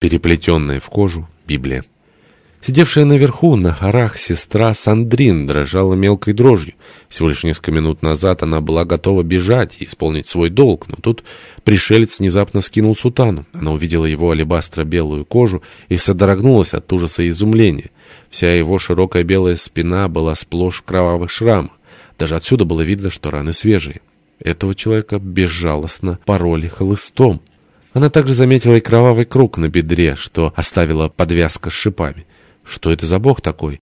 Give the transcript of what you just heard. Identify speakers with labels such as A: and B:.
A: переплетенная в кожу Библия. Сидевшая наверху, на горах, сестра Сандрин дрожала мелкой дрожью. Всего лишь несколько минут назад она была готова бежать и исполнить свой долг, но тут пришелец внезапно скинул сутану. Она увидела его алебастро-белую кожу и содрогнулась от ужаса и изумления. Вся его широкая белая спина была сплошь в кровавых шрамах. Даже отсюда было видно, что раны свежие. Этого человека безжалостно пороли хлыстом. Она также заметила и кровавый круг на бедре, что оставила подвязка с шипами. Что это за бог такой?